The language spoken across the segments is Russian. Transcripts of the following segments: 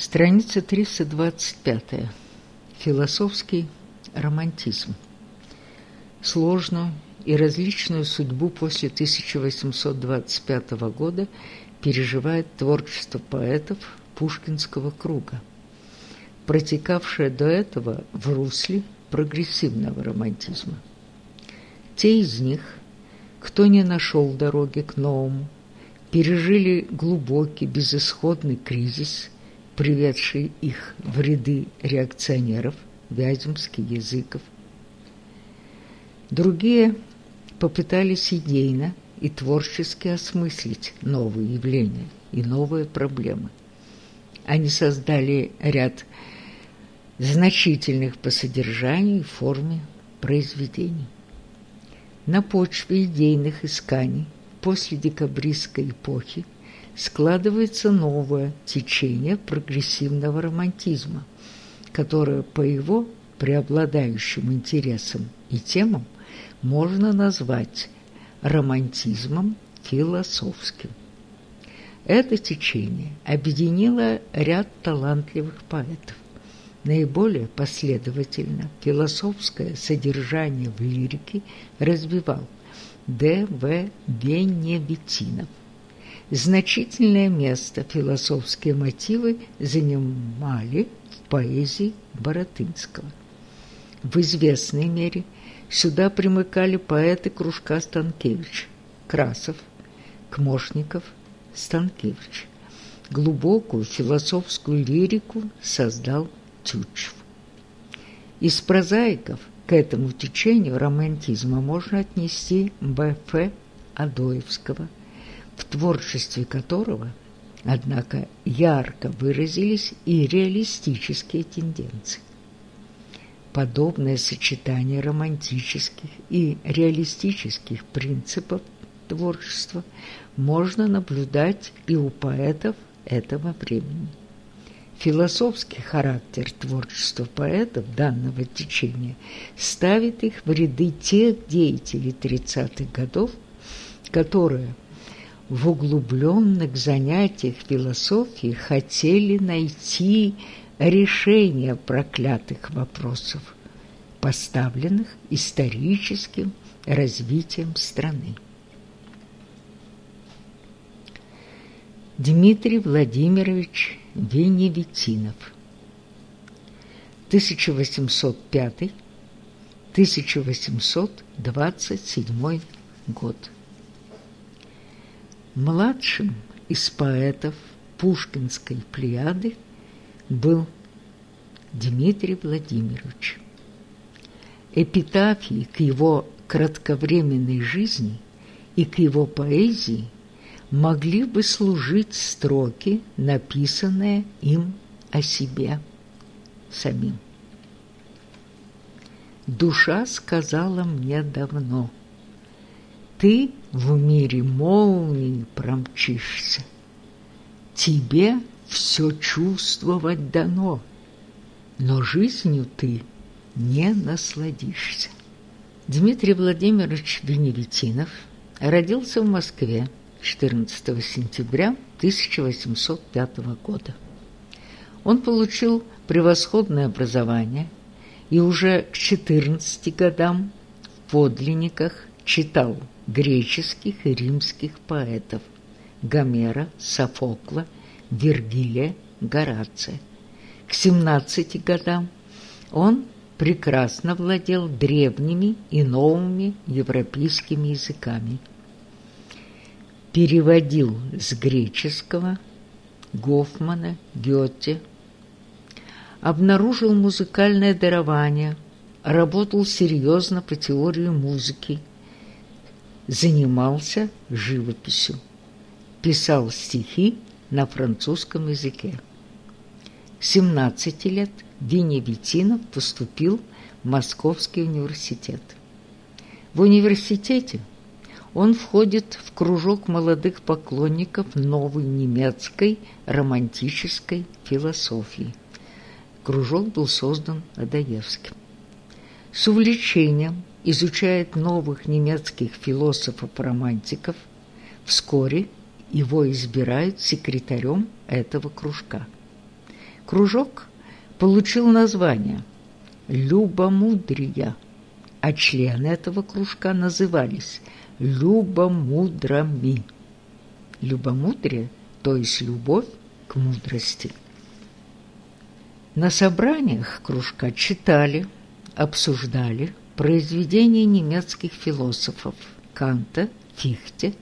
Страница 325. Философский романтизм. Сложную и различную судьбу после 1825 года переживает творчество поэтов Пушкинского круга, протекавшее до этого в русле прогрессивного романтизма. Те из них, кто не нашел дороги к новому, пережили глубокий безысходный кризис, приведший их в ряды реакционеров, Вяземский, Языков. Другие попытались идейно и творчески осмыслить новые явления и новые проблемы. Они создали ряд значительных по содержанию и форме произведений. На почве идейных исканий после декабристской эпохи складывается новое течение прогрессивного романтизма, которое по его преобладающим интересам и темам можно назвать романтизмом философским. Это течение объединило ряд талантливых поэтов. Наиболее последовательно философское содержание в лирике развивал Д. В. Веневитинов. Значительное место философские мотивы занимали в поэзии Боротынского. В известной мере сюда примыкали поэты кружка Станкевич, Красов, Кмошников, Станкевич. Глубокую философскую лирику создал Тютчев. Из прозаиков к этому течению романтизма можно отнести Б.Ф. Адоевского, в творчестве которого, однако, ярко выразились и реалистические тенденции. Подобное сочетание романтических и реалистических принципов творчества можно наблюдать и у поэтов этого времени. Философский характер творчества поэтов данного течения ставит их в ряды тех деятелей 30-х годов, которые в углубленных занятиях философии хотели найти решение проклятых вопросов, поставленных историческим развитием страны. Дмитрий Владимирович Веневитинов 1805-1827 год. Младшим из поэтов Пушкинской плеяды был Дмитрий Владимирович. Эпитафии к его кратковременной жизни и к его поэзии – могли бы служить строки, написанные им о себе самим. Душа сказала мне давно, ты в мире молнии промчишься, тебе все чувствовать дано, но жизнью ты не насладишься. Дмитрий Владимирович Веневитинов родился в Москве 14 сентября 1805 года. Он получил превосходное образование и уже к 14 годам в подлинниках читал греческих и римских поэтов Гомера, Софокла, Вергилия, Горация. К 17 годам он прекрасно владел древними и новыми европейскими языками – переводил с греческого Гофмана, Гёте, обнаружил музыкальное дарование, работал серьезно по теории музыки, занимался живописью, писал стихи на французском языке. 17 лет Веневитинов поступил в Московский университет. В университете он входит в кружок молодых поклонников новой немецкой романтической философии. Кружок был создан Адаевским. С увлечением изучает новых немецких философов-романтиков. Вскоре его избирают секретарем этого кружка. Кружок получил название «Любомудрия», а члены этого кружка назывались «любомудрами». Любомудрие, то есть любовь к мудрости. На собраниях кружка читали, обсуждали произведения немецких философов Канта, Фихте,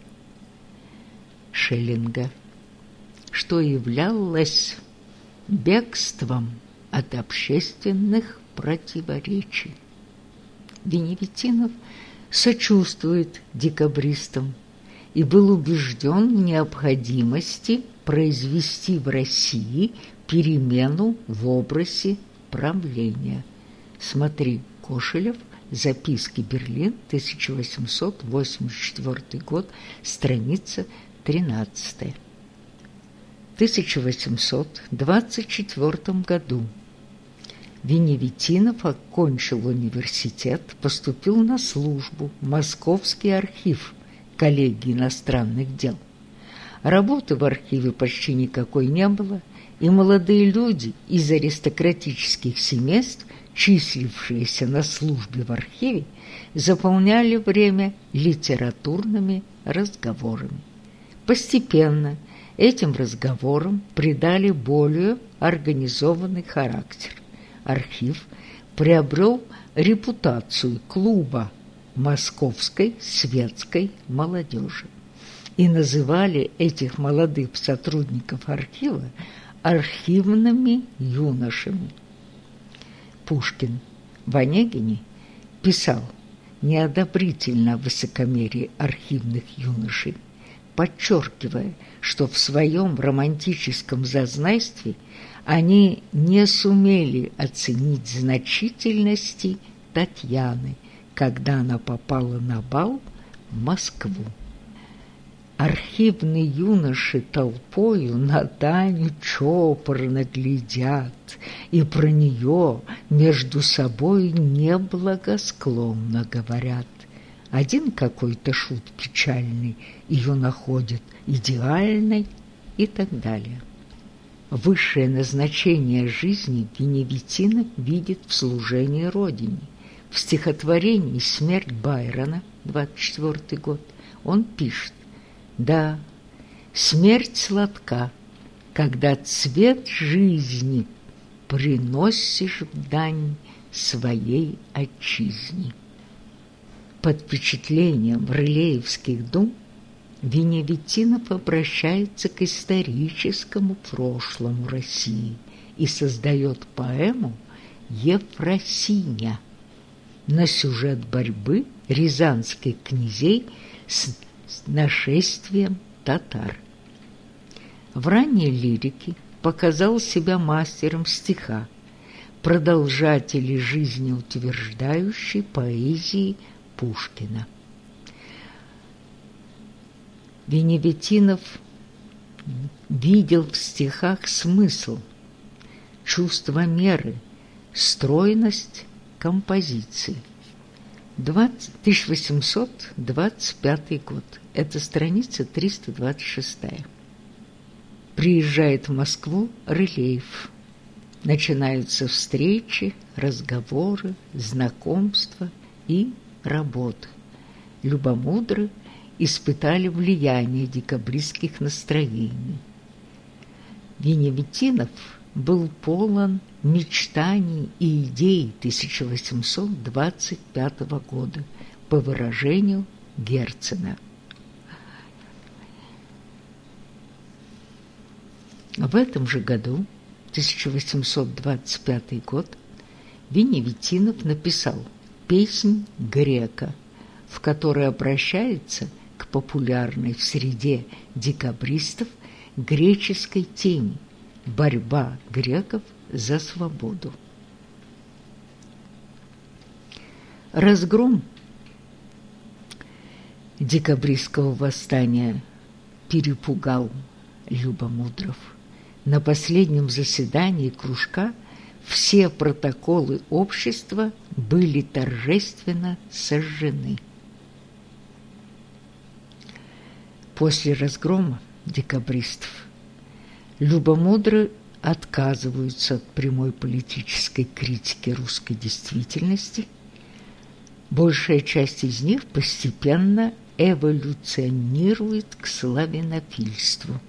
Шеллинга, что являлось бегством от общественных противоречий. Веневитинов сочувствует декабристам и был убежден в необходимости произвести в России перемену в образе правления. Смотри, Кошелев, записки Берлин, 1884 год, страница 13. В 1824 году Веневитинов окончил университет, поступил на службу в Московский архив коллегии иностранных дел. Работы в архиве почти никакой не было, и молодые люди из аристократических семейств, числившиеся на службе в архиве, заполняли время литературными разговорами. Постепенно этим разговорам придали более организованный характер. Архив приобрел репутацию клуба московской светской молодежи и называли этих молодых сотрудников архива архивными юношами. Пушкин в Онегине писал неодобрительно о высокомерии архивных юношей, подчеркивая, что в своем романтическом зазнайстве они не сумели оценить значительности Татьяны, когда она попала на бал в Москву архивные юноши толпою на Таню чопорно глядят и про нее между собой неблагосклонно говорят. Один какой-то шут печальный ее находит идеальной и так далее. Высшее назначение жизни Веневитинов видит в служении Родине. В стихотворении «Смерть Байрона» 24 год он пишет да, смерть сладка, когда цвет жизни приносишь в дань своей отчизне. Под впечатлением Рылеевских дум Веневитинов обращается к историческому прошлому России и создает поэму «Ефросиня» на сюжет борьбы рязанских князей с с нашествием татар. В ранней лирике показал себя мастером стиха, продолжателей жизнеутверждающей поэзии Пушкина. Веневитинов видел в стихах смысл, чувство меры, стройность композиции – 20, 1825 год. Это страница 326. Приезжает в Москву Рылеев. Начинаются встречи, разговоры, знакомства и работа. Любомудры испытали влияние декабристских настроений. Веневитинов был полон мечтаний и идей 1825 года, по выражению Герцена. В этом же году, 1825 год, Веневитинов написал «Песнь грека», в которой обращается к популярной в среде декабристов греческой теме «Борьба греков за свободу. Разгром декабристского восстания перепугал Любомудров. На последнем заседании кружка все протоколы общества были торжественно сожжены. После разгрома декабристов Любомудрый отказываются от прямой политической критики русской действительности, большая часть из них постепенно эволюционирует к славянофильству,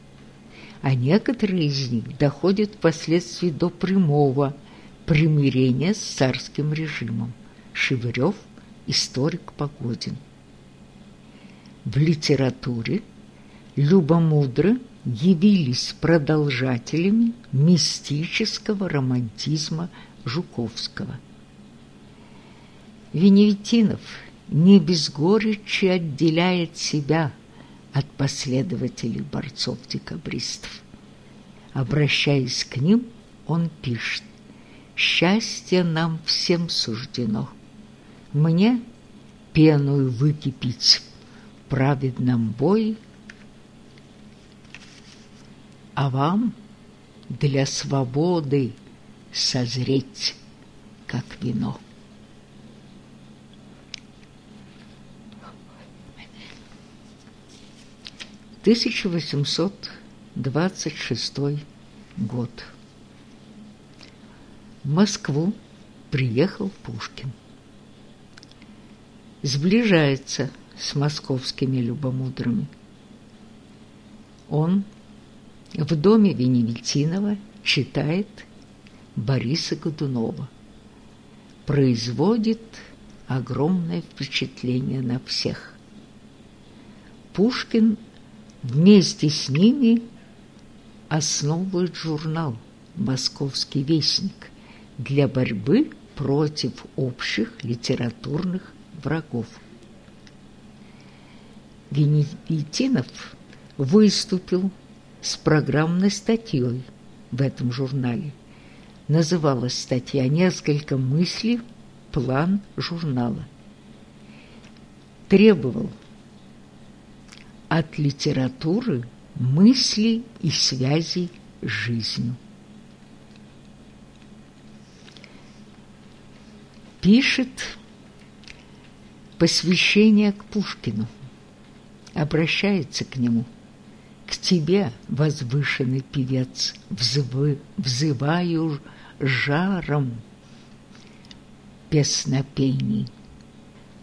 а некоторые из них доходят впоследствии до прямого примирения с царским режимом. Шевырев, историк Погодин. В литературе любомудры явились продолжателями мистического романтизма Жуковского. Веневитинов не без горечи отделяет себя от последователей борцов-декабристов. Обращаясь к ним, он пишет «Счастье нам всем суждено. Мне пеную выкипить в праведном бое, а вам для свободы созреть, как вино. Тысяча восемьсот двадцать шестой год. В Москву приехал Пушкин. Сближается с московскими любомудрами. Он в доме Веневитинова читает Бориса Годунова. Производит огромное впечатление на всех. Пушкин вместе с ними основывает журнал «Московский вестник» для борьбы против общих литературных врагов. Веневитинов выступил с программной статьей в этом журнале. Называлась статья «Несколько мыслей. План журнала». Требовал от литературы мыслей и связей с жизнью. Пишет посвящение к Пушкину, обращается к нему – к тебе, возвышенный певец, взывы, взываю жаром песнопений.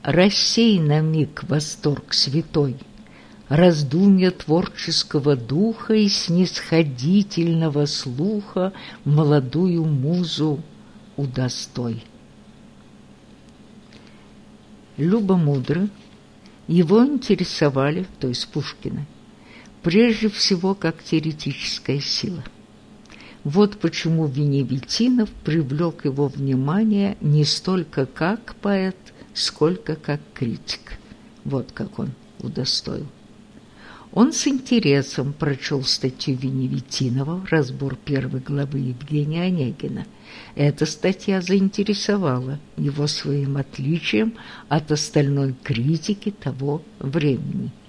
Рассей на миг восторг святой, раздумья творческого духа и снисходительного слуха молодую музу удостой. Люба мудро его интересовали, то есть Пушкина, прежде всего как теоретическая сила. Вот почему Веневитинов привлек его внимание не столько как поэт, сколько как критик. Вот как он удостоил. Он с интересом прочел статью Веневитинова «Разбор первой главы Евгения Онегина». Эта статья заинтересовала его своим отличием от остальной критики того времени –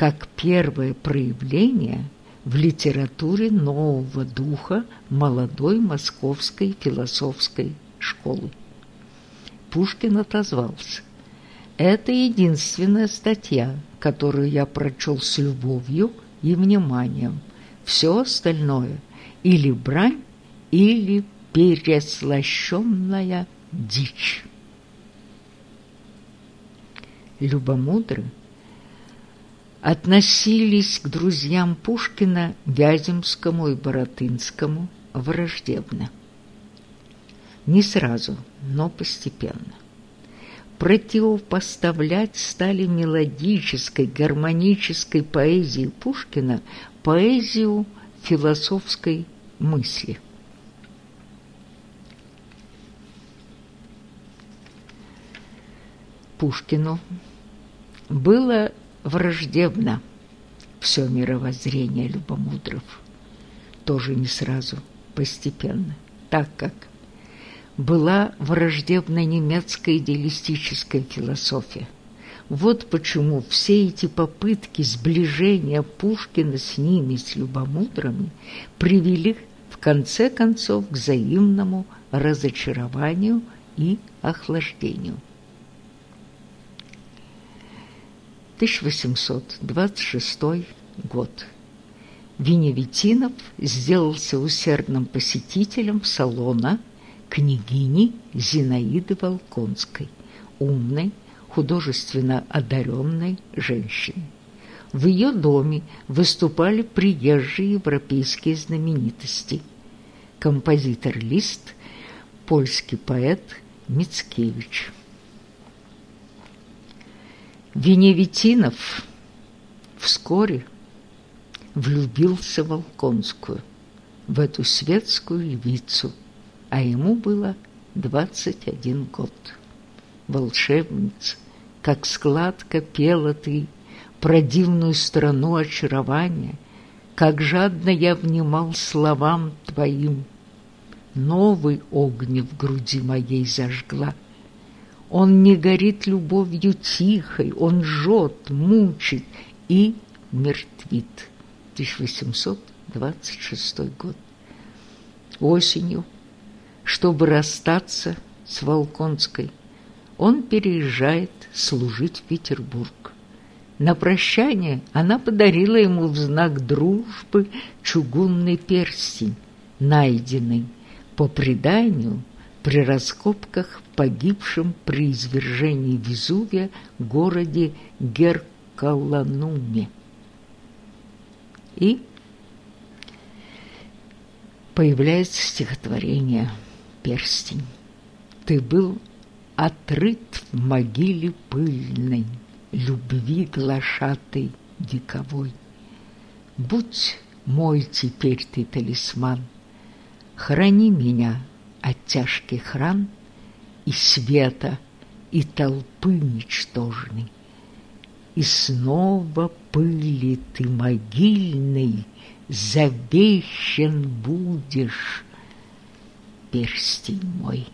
как первое проявление в литературе нового духа молодой московской философской школы. Пушкин отозвался. Это единственная статья, которую я прочел с любовью и вниманием. Все остальное или брань, или переслащенная дичь. Любомудрый относились к друзьям Пушкина Вяземскому и Боротынскому враждебно. Не сразу, но постепенно. Противопоставлять стали мелодической, гармонической поэзии Пушкина поэзию философской мысли. Пушкину было враждебно все мировоззрение любомудров. Тоже не сразу, постепенно, так как была враждебна немецкая идеалистическая философия. Вот почему все эти попытки сближения Пушкина с ними, с любомудрами, привели в конце концов к взаимному разочарованию и охлаждению. 1826 год. Веневитинов сделался усердным посетителем салона княгини Зинаиды Волконской, умной, художественно одаренной женщины. В ее доме выступали приезжие европейские знаменитости. Композитор Лист, польский поэт Мицкевич. Веневитинов вскоре влюбился в Волконскую, в эту светскую львицу, а ему было 21 год. Волшебница, как складко пела ты про дивную страну очарования, как жадно я внимал словам твоим. Новый огни в груди моей зажгла. Он не горит любовью тихой, он жжет, мучит и мертвит. 1826 год. Осенью, чтобы расстаться с Волконской, он переезжает служить в Петербург. На прощание она подарила ему в знак дружбы чугунный перстень, найденный, по преданию, при раскопках погибшем при извержении Везувия городе Геркалануме. И появляется стихотворение «Перстень». Ты был отрыт в могиле пыльной, любви глашатой вековой. Будь мой теперь ты талисман, храни меня от тяжких ран и света, и толпы ничтожной. И снова пыли ты могильной завещен будешь, перстень мой.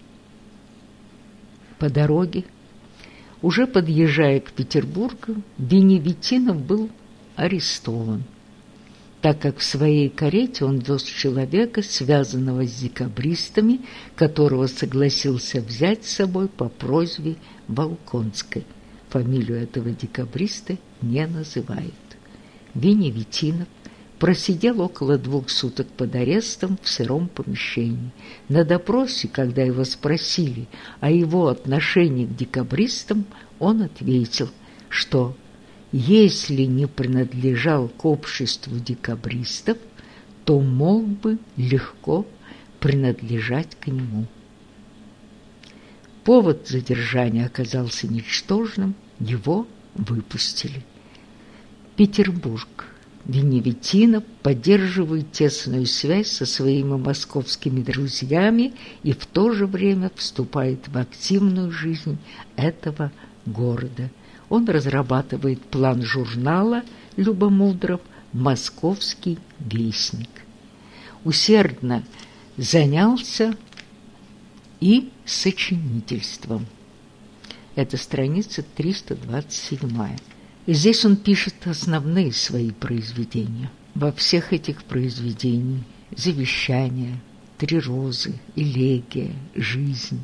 По дороге, уже подъезжая к Петербургу, Веневитинов был арестован, так как в своей карете он вез человека, связанного с декабристами, которого согласился взять с собой по просьбе Волконской. Фамилию этого декабриста не называют. Веневитинов просидел около двух суток под арестом в сыром помещении. На допросе, когда его спросили о его отношении к декабристам, он ответил, что если не принадлежал к обществу декабристов, то мог бы легко принадлежать к нему. Повод задержания оказался ничтожным, его выпустили. Петербург. Веневитинов поддерживает тесную связь со своими московскими друзьями и в то же время вступает в активную жизнь этого города. Он разрабатывает план журнала Любомудров «Московский вестник». Усердно занялся и сочинительством. Это страница 327. Здесь он пишет основные свои произведения. Во всех этих произведениях «Завещание», «Три розы», «Элегия», «Жизнь»,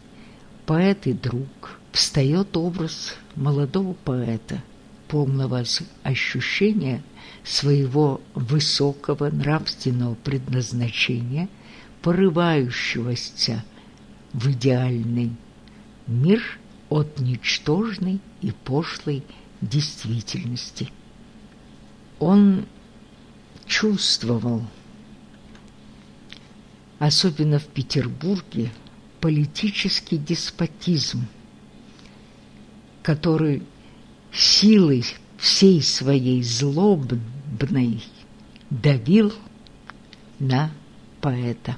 «Поэт и друг» встает образ молодого поэта, полного ощущения своего высокого нравственного предназначения, порывающегося в идеальный мир от ничтожной и пошлой действительности. Он чувствовал, особенно в Петербурге, политический деспотизм, который силой всей своей злобной давил на поэта.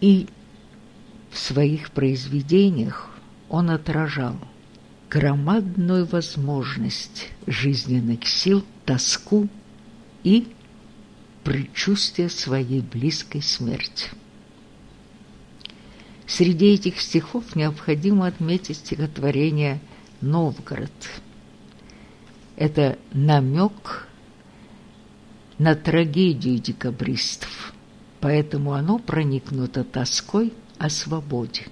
И в своих произведениях он отражал громадную возможность жизненных сил, тоску и предчувствие своей близкой смерти. Среди этих стихов необходимо отметить стихотворение «Новгород». Это намек на трагедию декабристов, поэтому оно проникнуто тоской о свободе.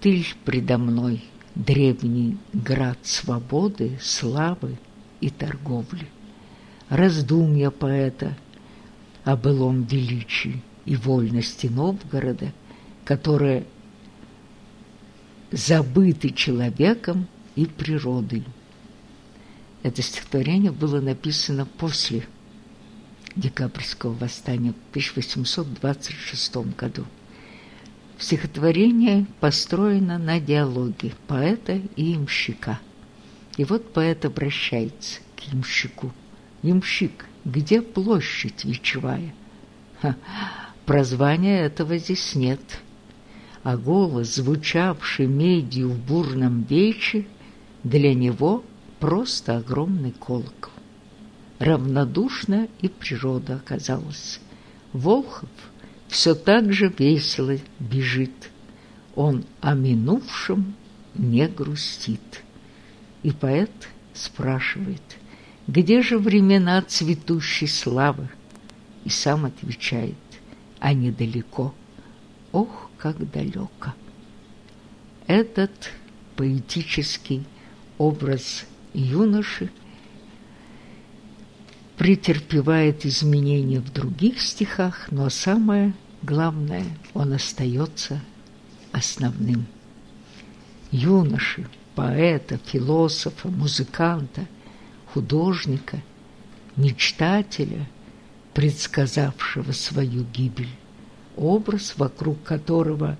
Ты лишь предо мной, древний град свободы, славы и торговли. раздумья поэта о былом величии и вольности Новгорода, которые забыты человеком и природой. Это стихотворение было написано после декабрьского восстания в 1826 году. Стихотворение построено на диалоге поэта и имщика. И вот поэт обращается к имщику. «Имщик, где площадь вечевая?» Ха, прозвания этого здесь нет. А голос, звучавший медью в бурном вече, для него просто огромный колокол. Равнодушна и природа оказалась. Волхов – все так же весело бежит. Он о минувшем не грустит. И поэт спрашивает, где же времена цветущей славы? И сам отвечает, а недалеко. Ох, как далеко. Этот поэтический образ юноши претерпевает изменения в других стихах, но самое главное, он остается основным. Юноши, поэта, философа, музыканта, художника, мечтателя, предсказавшего свою гибель, образ, вокруг которого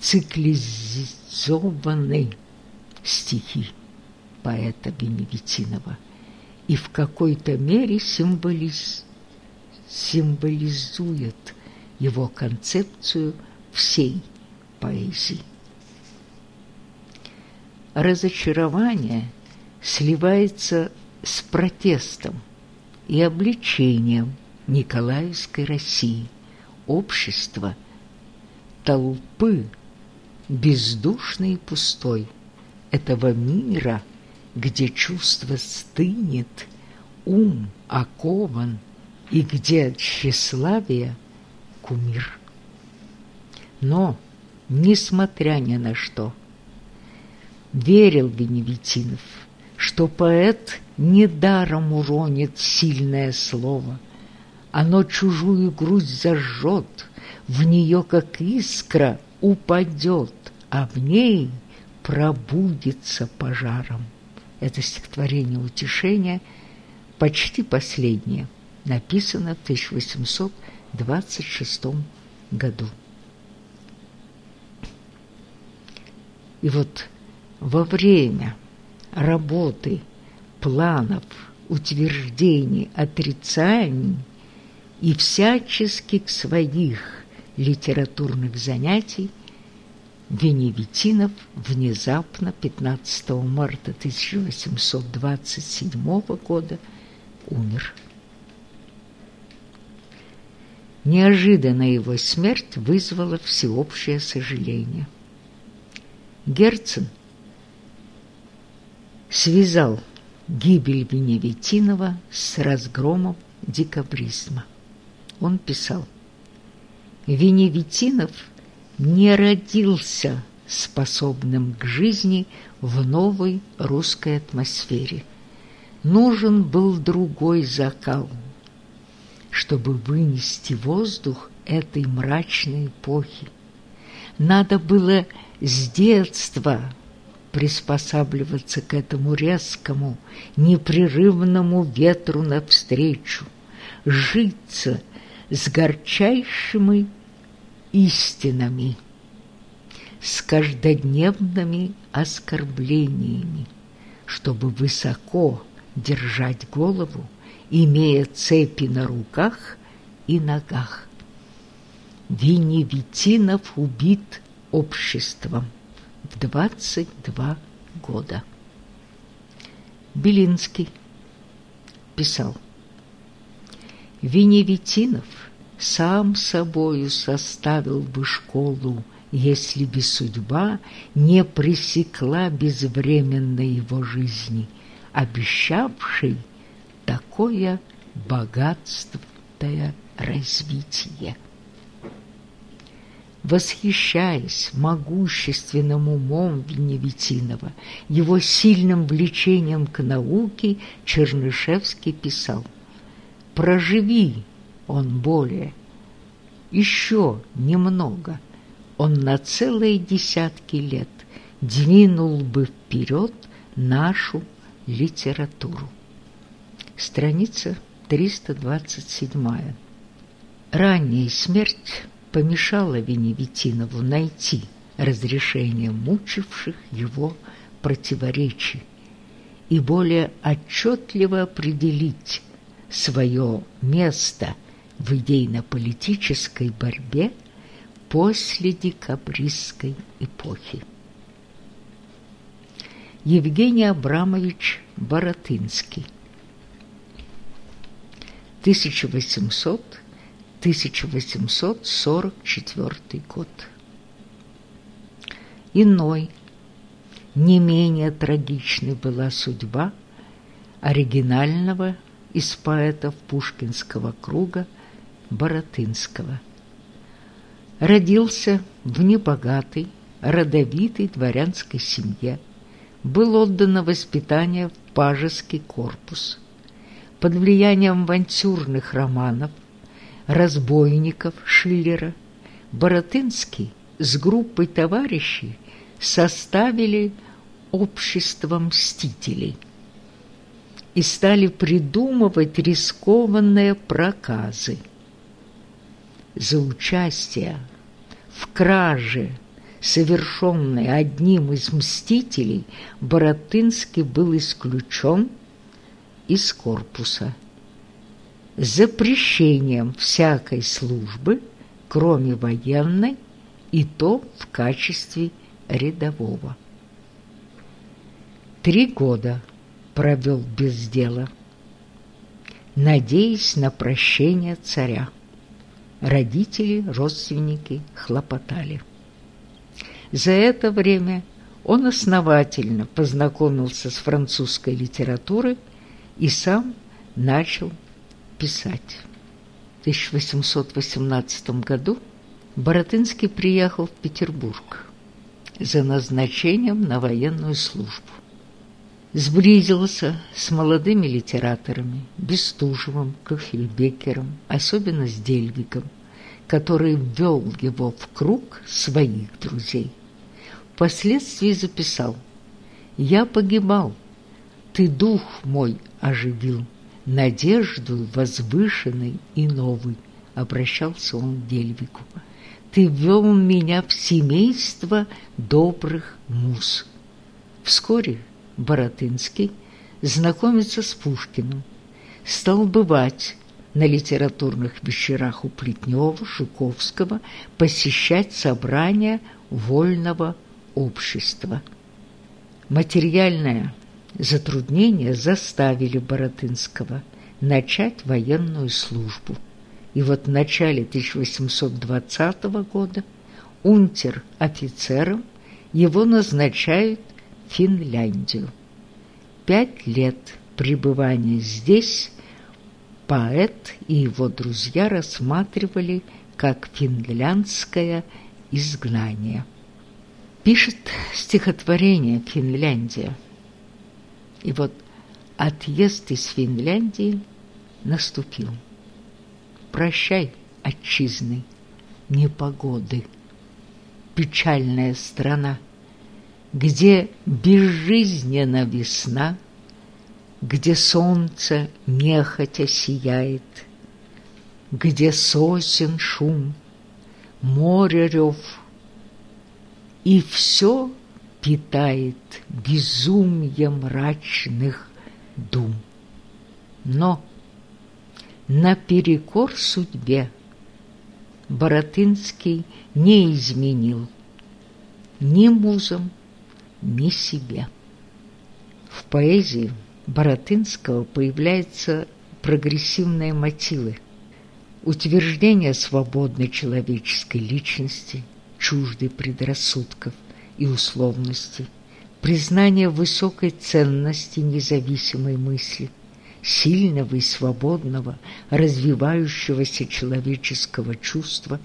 циклизованы стихи поэта Беневитинова – и в какой-то мере символиз... символизует его концепцию всей поэзии. Разочарование сливается с протестом и обличением Николаевской России, общества, толпы, бездушной и пустой, этого мира – где чувство стынет, ум окован, и где тщеславие – кумир. Но, несмотря ни на что, верил Веневитинов, что поэт недаром уронит сильное слово, оно чужую грудь зажжет, в нее, как искра, упадет, а в ней пробудится пожаром. Это стихотворение утешения, почти последнее, написано в 1826 году. И вот во время работы, планов, утверждений, отрицаний и всяческих своих литературных занятий Веневитинов внезапно 15 марта 1827 года умер. Неожиданно его смерть вызвала всеобщее сожаление. Герцен связал гибель Веневитинова с разгромом декабризма. Он писал, «Веневитинов – не родился способным к жизни в новой русской атмосфере. Нужен был другой закал, чтобы вынести воздух этой мрачной эпохи. Надо было с детства приспосабливаться к этому резкому, непрерывному ветру навстречу, житься с горчайшими истинами, с каждодневными оскорблениями, чтобы высоко держать голову, имея цепи на руках и ногах. Веневитинов убит обществом в 22 года. Белинский писал Веневитинов – сам собою составил бы школу, если бы судьба не пресекла безвременно его жизни, обещавшей такое богатственное развитие. Восхищаясь могущественным умом Веневитинова, его сильным влечением к науке, Чернышевский писал – проживи он более, еще немного, он на целые десятки лет двинул бы вперед нашу литературу. Страница 327. Ранняя смерть помешала Веневитинову найти разрешение мучивших его противоречий и более отчетливо определить свое место в идейно-политической борьбе после декабристской эпохи. Евгений Абрамович Боротынский 1800-1844 год. Иной, не менее трагичной была судьба оригинального из поэтов Пушкинского круга Боротынского. Родился в небогатой, родовитой дворянской семье, был отдан на воспитание в пажеский корпус. Под влиянием авантюрных романов, разбойников Шиллера, Боротынский с группой товарищей составили общество мстителей и стали придумывать рискованные проказы. За участие в краже совершенной одним из мстителей, Боротынский был исключен из корпуса. Запрещением всякой службы, кроме военной, и то в качестве рядового. Три года провел без дела, надеясь на прощение царя. Родители, родственники хлопотали. За это время он основательно познакомился с французской литературой и сам начал писать. В 1818 году Боротынский приехал в Петербург за назначением на военную службу. Сблизился с молодыми литераторами, Бестужевым, Кохельбекером, особенно с Дельвигом, который ввел его в круг своих друзей – Впоследствии записал «Я погибал, ты дух мой оживил, надежду возвышенной и новой», обращался он к Дельвику. «Ты ввел меня в семейство добрых муз». Вскоре Боротынский знакомится с Пушкиным, стал бывать на литературных вечерах у Плетнева, Жуковского, посещать собрания вольного общества. Материальное затруднение заставили Боротынского начать военную службу. И вот в начале 1820 года унтер-офицером его назначают в Финляндию. Пять лет пребывания здесь поэт и его друзья рассматривали как финляндское изгнание пишет стихотворение «Финляндия». И вот отъезд из Финляндии наступил. Прощай, отчизны, непогоды, печальная страна, где безжизненна весна, где солнце нехотя сияет, где сосен шум, море рев — и все питает безумие мрачных дум. Но наперекор судьбе Боротынский не изменил ни музам, ни себе. В поэзии Боротынского появляются прогрессивные мотивы, утверждение свободной человеческой личности – чуждый предрассудков и условностей, признание высокой ценности независимой мысли, сильного и свободного, развивающегося человеческого чувства,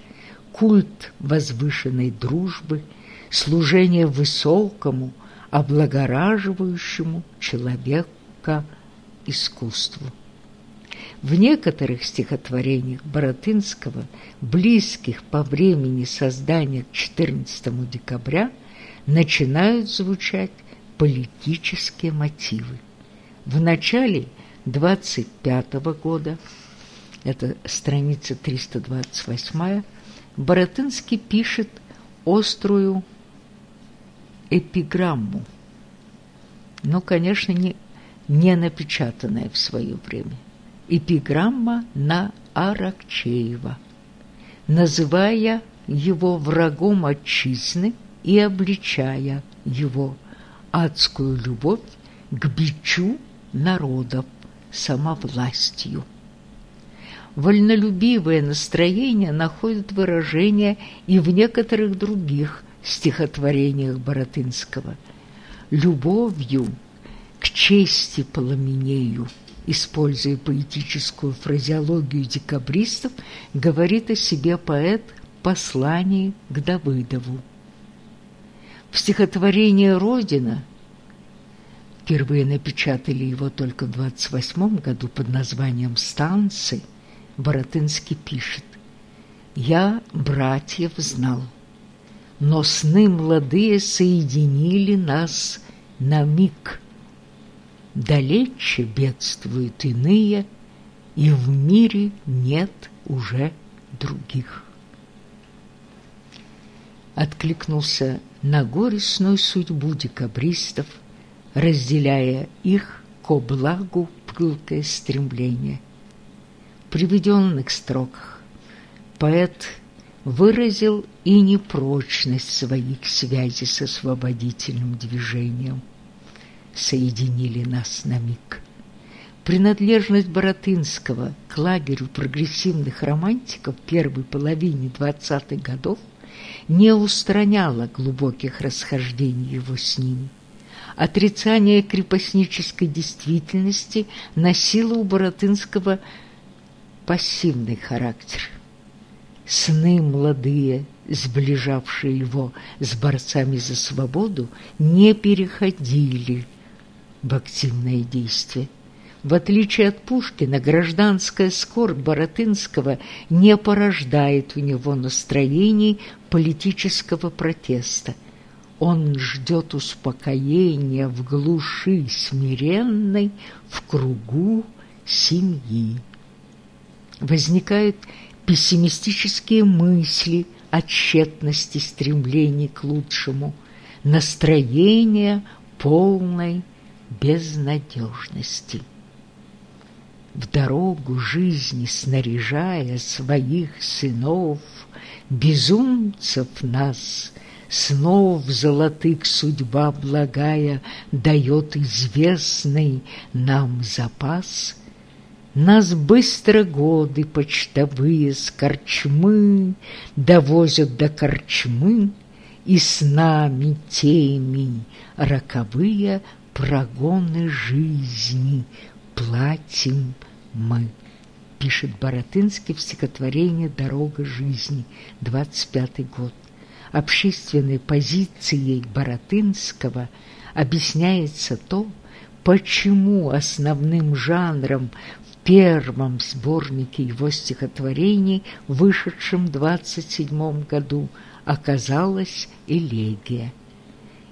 культ возвышенной дружбы, служение высокому, облагораживающему человека искусству. В некоторых стихотворениях Боротынского, близких по времени создания к 14 декабря, начинают звучать политические мотивы. В начале 25 года, это страница 328, Боротынский пишет острую эпиграмму, но, конечно, не, не напечатанная в свое время эпиграмма на Аракчеева, называя его врагом отчизны и обличая его адскую любовь к бичу народов самовластью. Вольнолюбивое настроение находит выражение и в некоторых других стихотворениях Боротынского. «Любовью к чести пламенею» используя поэтическую фразеологию декабристов, говорит о себе поэт послании к Давыдову. В стихотворении «Родина» впервые напечатали его только в 28 году под названием «Станцы», Боротынский пишет «Я братьев знал, но сны молодые соединили нас на миг» далече бедствуют иные, и в мире нет уже других. Откликнулся на горестную судьбу декабристов, разделяя их ко благу пылкое стремление. В приведенных строках поэт выразил и непрочность своих связей с освободительным движением – соединили нас на миг. Принадлежность Боротынского к лагерю прогрессивных романтиков первой половине 20-х годов не устраняла глубоких расхождений его с ними. Отрицание крепостнической действительности носило у Боротынского пассивный характер. Сны молодые, сближавшие его с борцами за свободу, не переходили в активное действие. В отличие от Пушкина, гражданская скорбь Боротынского не порождает у него настроений политического протеста. Он ждет успокоения в глуши смиренной, в кругу семьи. Возникают пессимистические мысли о тщетности стремлений к лучшему, настроение полной безнадежности. В дорогу жизни снаряжая своих сынов, безумцев нас, снов золотых судьба благая дает известный нам запас, нас быстро годы почтовые с корчмы довозят до корчмы, и с нами теми роковые прогоны жизни платим мы, пишет Боротынский в стихотворении «Дорога жизни», 25 год. Общественной позицией Боротынского объясняется то, почему основным жанром в первом сборнике его стихотворений, вышедшем в 27 году, оказалась элегия.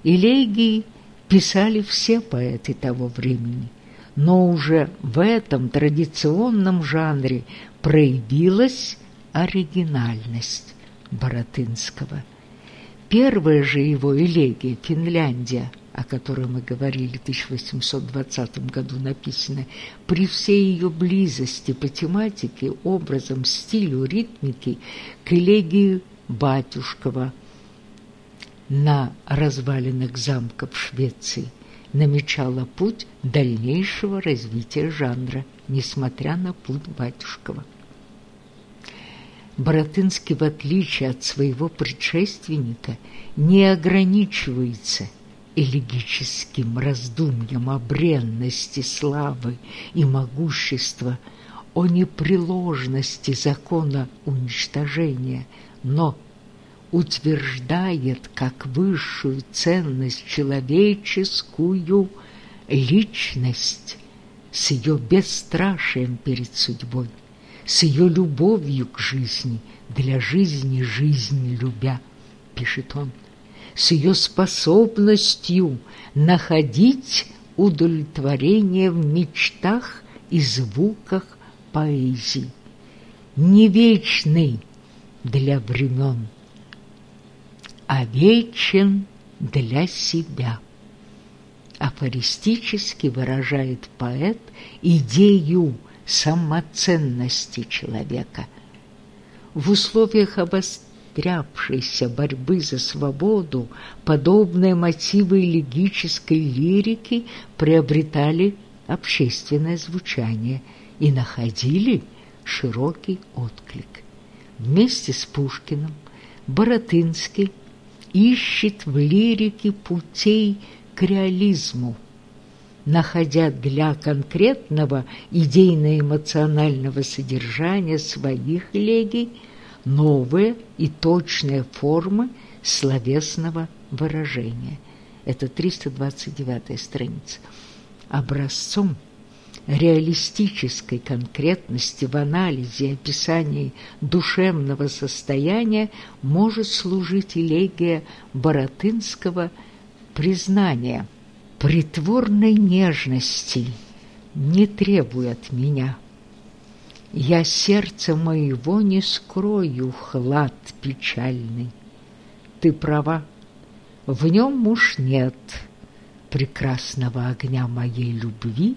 Элегии – писали все поэты того времени, но уже в этом традиционном жанре проявилась оригинальность Боротынского. Первая же его элегия «Финляндия», о которой мы говорили в 1820 году написана, при всей ее близости по тематике, образом, стилю, ритмике к элегии Батюшкова – на развалинах замка в Швеции намечала путь дальнейшего развития жанра, несмотря на путь Батюшкова. Боротынский, в отличие от своего предшественника, не ограничивается элегическим раздумьем о бренности славы и могущества, о непреложности закона уничтожения, но утверждает как высшую ценность человеческую личность, с ее бесстрашием перед судьбой, с ее любовью к жизни, для жизни жизнь любя, пишет он, с ее способностью находить удовлетворение в мечтах и звуках поэзии, не вечный для времен, а вечен для себя. Афористически выражает поэт идею самоценности человека. В условиях обострявшейся борьбы за свободу подобные мотивы элегической лирики приобретали общественное звучание и находили широкий отклик. Вместе с Пушкиным Боротынский ищет в лирике путей к реализму, находя для конкретного идейно-эмоционального содержания своих элегий новые и точные формы словесного выражения. Это 329 страница. Образцом реалистической конкретности в анализе и описании душевного состояния может служить элегия Боротынского признания притворной нежности не требует меня. Я сердце моего не скрою хлад печальный. Ты права, в нем уж нет прекрасного огня моей любви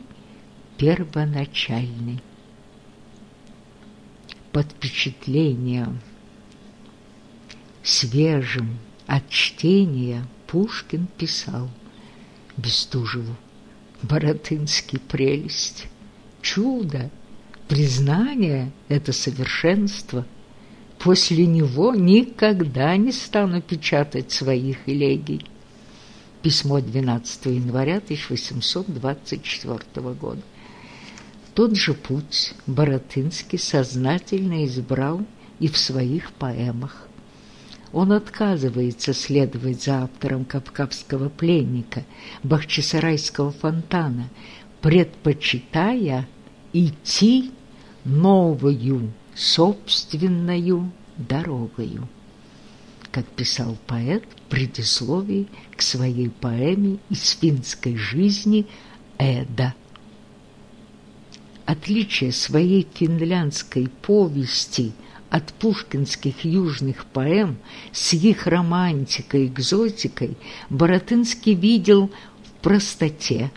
первоначальный. Под впечатлением свежим от чтения Пушкин писал Бестужеву Боротынский прелесть, чудо, признание – это совершенство. После него никогда не стану печатать своих элегий. Письмо 12 января 1824 года. Тот же путь Боротынский сознательно избрал и в своих поэмах. Он отказывается следовать за автором «Кавказского пленника» Бахчисарайского фонтана, предпочитая идти новою собственною дорогою как писал поэт в предисловии к своей поэме из финской жизни «Эда». Отличие своей финляндской повести от пушкинских южных поэм с их романтикой, экзотикой Боротынский видел в простоте,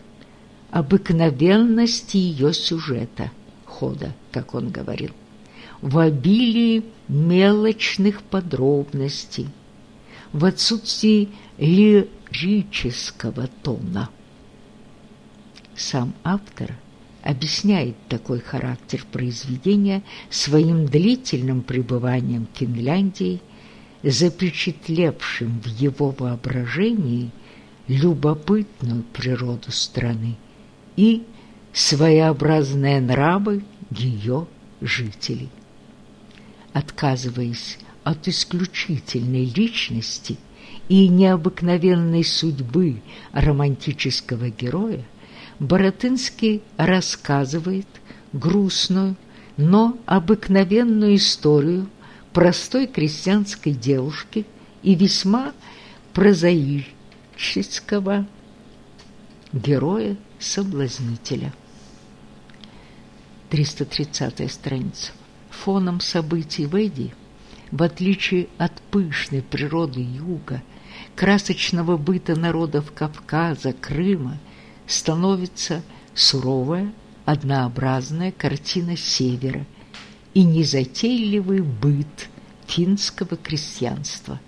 обыкновенности ее сюжета, хода, как он говорил в обилии мелочных подробностей, в отсутствии лирического тона. Сам автор объясняет такой характер произведения своим длительным пребыванием в Финляндии, запечатлевшим в его воображении любопытную природу страны и своеобразные нравы ее жителей. Отказываясь от исключительной личности и необыкновенной судьбы романтического героя, Боротынский рассказывает грустную, но обыкновенную историю простой крестьянской девушки и весьма прозаического героя-соблазнителя. 330 страница фоном событий в Эдди, в отличие от пышной природы Юга, красочного быта народов Кавказа, Крыма, становится суровая, однообразная картина Севера и незатейливый быт финского крестьянства.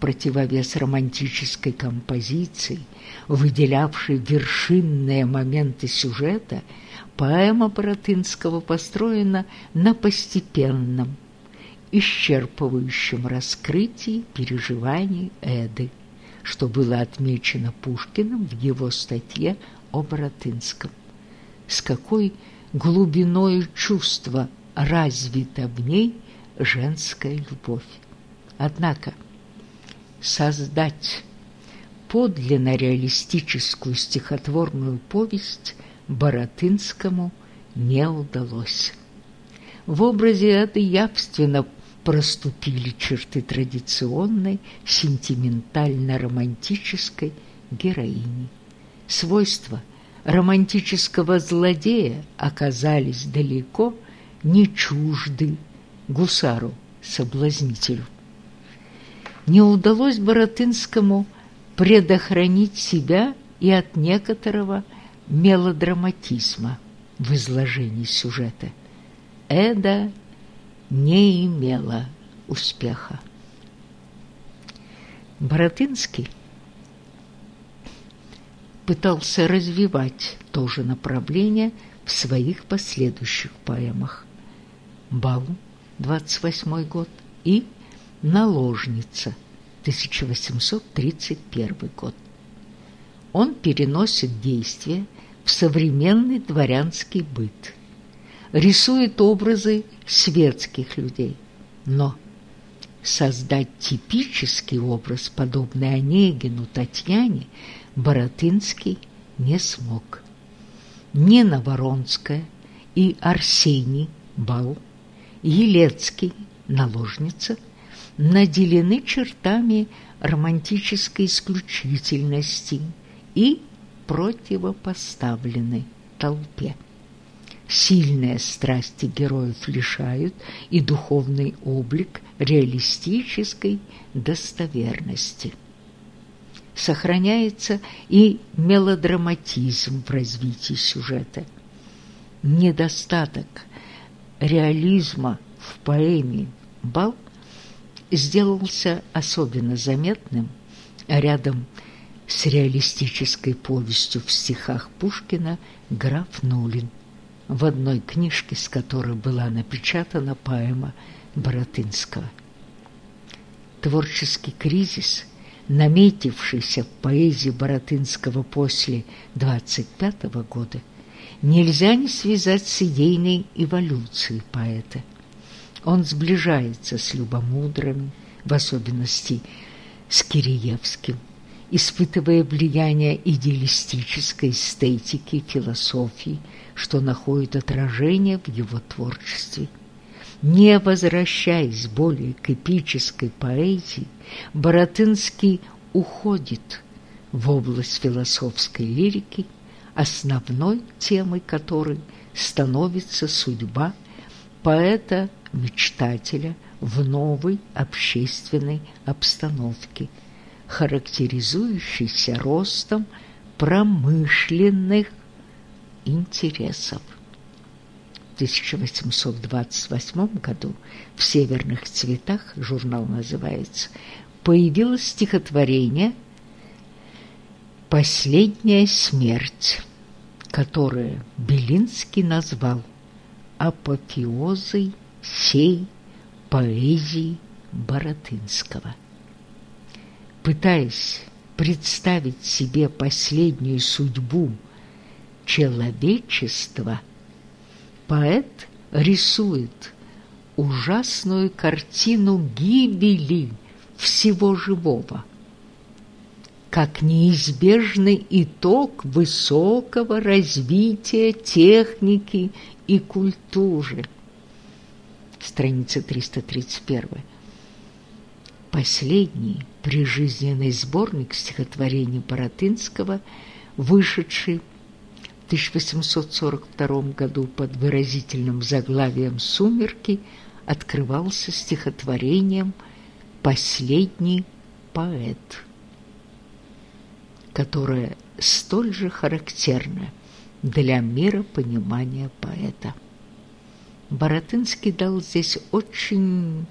Противовес романтической композиции, выделявшей вершинные моменты сюжета – Поэма Боротынского построена на постепенном, исчерпывающем раскрытии переживаний Эды, что было отмечено Пушкиным в его статье о Боротынском. С какой глубиной чувства развита в ней женская любовь. Однако создать подлинно реалистическую стихотворную повесть Баратынскому не удалось. В образе этой явственно проступили черты традиционной сентиментально-романтической героини. Свойства романтического злодея оказались далеко не чужды гусару-соблазнителю. Не удалось Боротынскому предохранить себя и от некоторого мелодраматизма в изложении сюжета. Эда не имела успеха. Боротынский пытался развивать то же направление в своих последующих поэмах. «Бал» 28 год и «Наложница» 1831 год. Он переносит действие в современный дворянский быт, рисует образы светских людей, но создать типический образ, подобный Онегину, Татьяне, Боротынский не смог. Нина Воронская и Арсений Бал, Елецкий, наложница, наделены чертами романтической исключительности и противопоставлены толпе. Сильные страсти героев лишают и духовный облик реалистической достоверности – сохраняется и мелодраматизм в развитии сюжета. Недостаток реализма в поэме «Бал» сделался особенно заметным рядом с реалистической повестью в стихах Пушкина «Граф Нулин», в одной книжке, с которой была напечатана поэма Боротынского. Творческий кризис – наметившийся в поэзии Боротынского после 25 года, нельзя не связать с идейной эволюцией поэта. Он сближается с любомудрами, в особенности с Киреевским, испытывая влияние идеалистической эстетики, философии, что находит отражение в его творчестве – не возвращаясь более к эпической поэзии, Боротынский уходит в область философской лирики, основной темой которой становится судьба поэта-мечтателя в новой общественной обстановке, характеризующейся ростом промышленных интересов. 1828 году в «Северных цветах» журнал называется, появилось стихотворение «Последняя смерть», которое Белинский назвал апофеозой сей поэзии Боротынского. Пытаясь представить себе последнюю судьбу человечества – поэт рисует ужасную картину гибели всего живого, как неизбежный итог высокого развития техники и культуры. Страница 331. Последний прижизненный сборник стихотворений Боротынского, вышедший 1842 году под выразительным заглавием «Сумерки» открывался стихотворением «Последний поэт», которое столь же характерно для миропонимания поэта. Боротынский дал здесь очень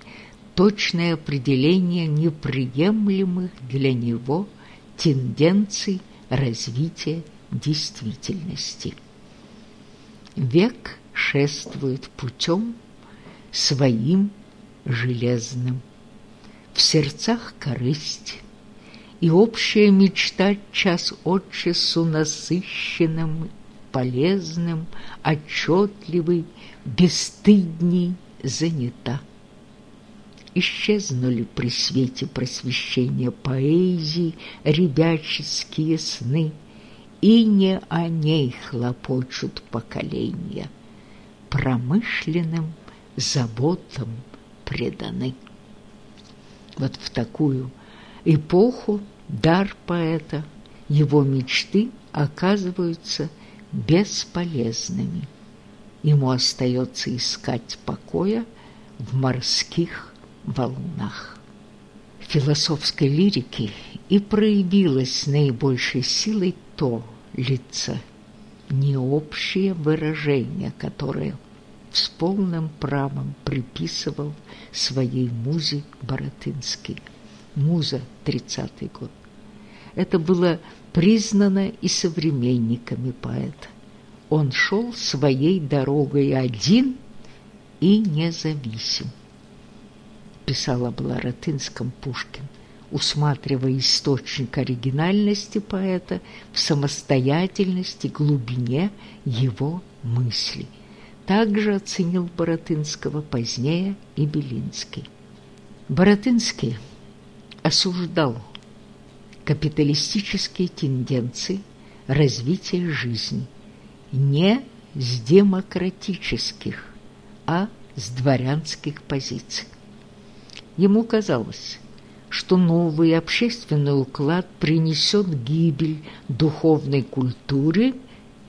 точное определение неприемлемых для него тенденций развития действительности. Век шествует путем своим железным, в сердцах корысть, и общая мечта час от часу насыщенным, полезным, отчетливый, бесстыдней занята. Исчезнули при свете просвещения поэзии ребяческие сны – и не о ней хлопочут поколения, промышленным заботам преданы. Вот в такую эпоху дар поэта, его мечты оказываются бесполезными. Ему остается искать покоя в морских волнах. В философской лирике и проявилось наибольшей силой то лицо, не общее выражение, которое с полным правом приписывал своей музе Боротынский. Муза, 30-й год. Это было признано и современниками поэта. Он шел своей дорогой один и независим. Писал о Боротынском Пушкин, усматривая источник оригинальности поэта в самостоятельности, глубине его мыслей – также оценил Боротынского позднее и Белинский. Боротынский осуждал капиталистические тенденции развития жизни не с демократических, а с дворянских позиций. Ему казалось, что новый общественный уклад принесет гибель духовной культуре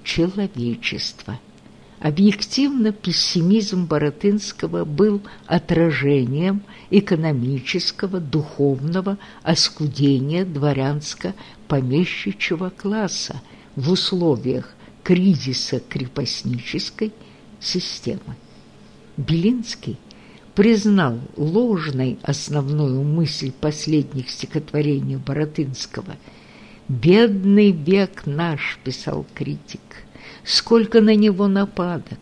человечества – Объективно пессимизм Боротынского был отражением экономического, духовного оскудения дворянско-помещичьего класса в условиях кризиса крепостнической системы. Белинский признал ложной основную мысль последних стихотворений Боротынского. «Бедный век наш», – писал критик, – сколько на него нападок,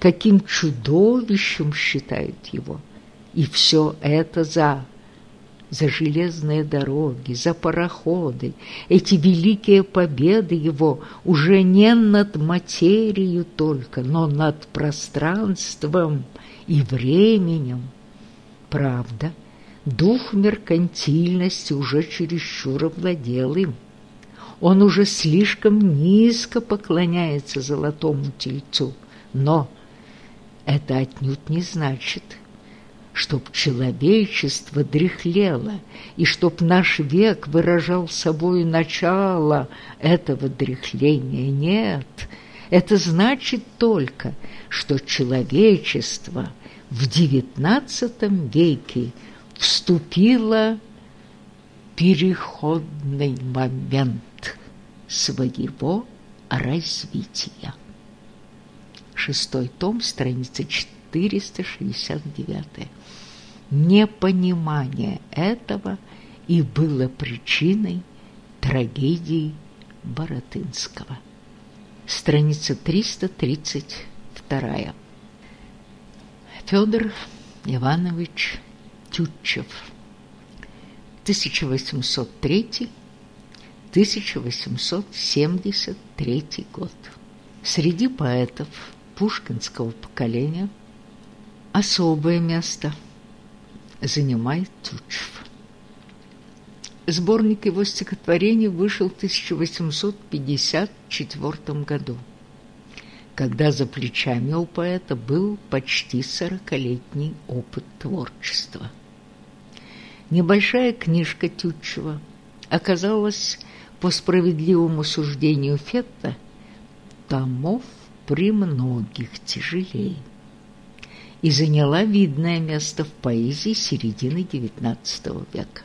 каким чудовищем считают его. И все это за за железные дороги, за пароходы, эти великие победы его уже не над материей только, но над пространством и временем. Правда, дух меркантильности уже чересчур овладел им. Он уже слишком низко поклоняется золотому тельцу. Но это отнюдь не значит, чтоб человечество дряхлело, и чтоб наш век выражал собою начало этого дряхления. Нет, это значит только, что человечество в девятнадцатом веке вступило в переходный момент своего развития. Шестой том, страница 469. Непонимание этого и было причиной трагедии Боротынского. Страница 332. Федор Иванович Тютчев, 1803 1873 год. Среди поэтов пушкинского поколения особое место занимает Тютчев. Сборник его стихотворений вышел в 1854 году, когда за плечами у поэта был почти сорокалетний опыт творчества. Небольшая книжка Тютчева оказалась по справедливому суждению Фетта, томов при многих тяжелее и заняла видное место в поэзии середины XIX века.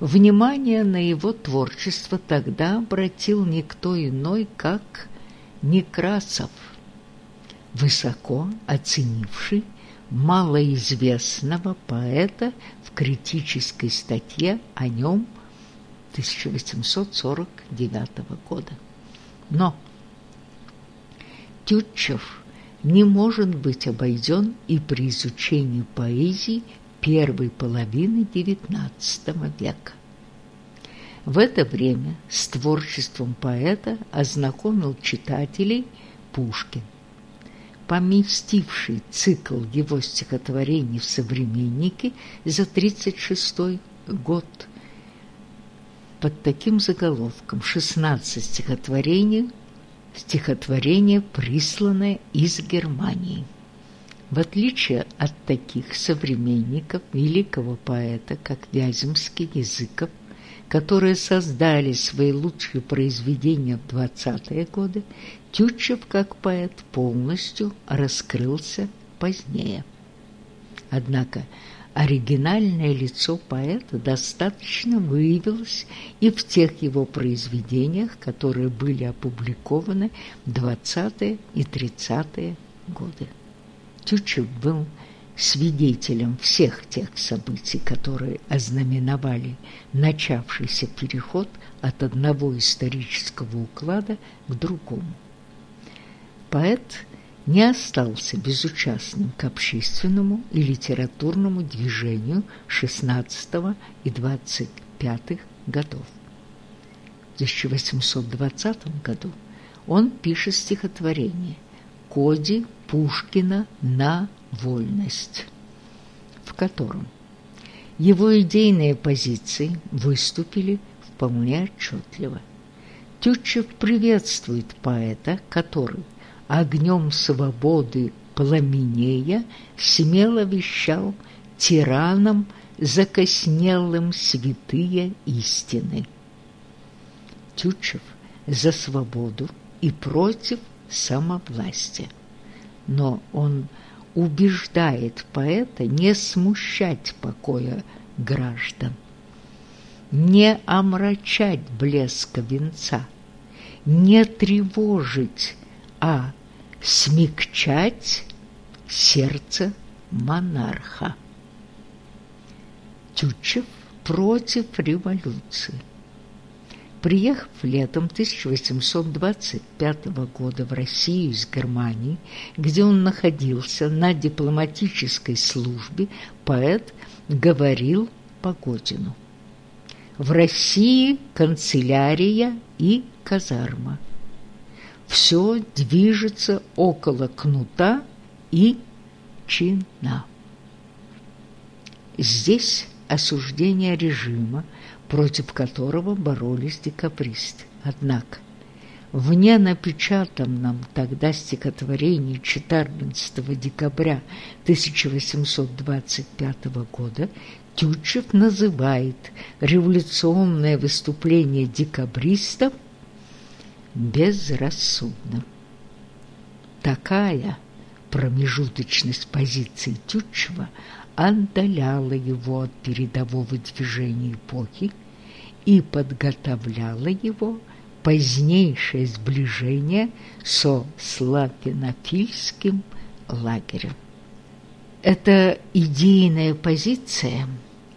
Внимание на его творчество тогда обратил никто иной, как Некрасов, высоко оценивший малоизвестного поэта в критической статье о нем 1849 года. Но Тютчев не может быть обойден и при изучении поэзии первой половины XIX века. В это время с творчеством поэта ознакомил читателей Пушкин, поместивший цикл его стихотворений в «Современнике» за 1936 год – под таким заголовком «16 стихотворений, стихотворение, присланное из Германии». В отличие от таких современников великого поэта, как Вяземский, Языков, которые создали свои лучшие произведения в 20-е годы, Тютчев как поэт полностью раскрылся позднее. Однако оригинальное лицо поэта достаточно выявилось и в тех его произведениях, которые были опубликованы в 20-е и 30-е годы. Тютчев был свидетелем всех тех событий, которые ознаменовали начавшийся переход от одного исторического уклада к другому. Поэт не остался безучастным к общественному и литературному движению XVI и XXV годов. В 1820 году он пишет стихотворение «Коди Пушкина на вольность», в котором его идейные позиции выступили вполне отчетливо. Тютчев приветствует поэта, который огнем свободы пламенея смело вещал тиранам закоснелым святые истины. Тютчев за свободу и против самовластия но он убеждает поэта не смущать покоя граждан, не омрачать блеска венца, не тревожить, а смягчать сердце монарха. Тютчев против революции. Приехав летом 1825 года в Россию из Германии, где он находился на дипломатической службе, поэт говорил Погодину. В России канцелярия и казарма. Все движется около кнута и чина. Здесь осуждение режима, против которого боролись декабристы. Однако в ненапечатанном тогда стихотворении 14 декабря 1825 года Тютчев называет революционное выступление декабристов безрассудным. Такая промежуточность позиций Тютчева отдаляла его от передового движения эпохи и подготовляла его позднейшее сближение со славянофильским лагерем. Эта идейная позиция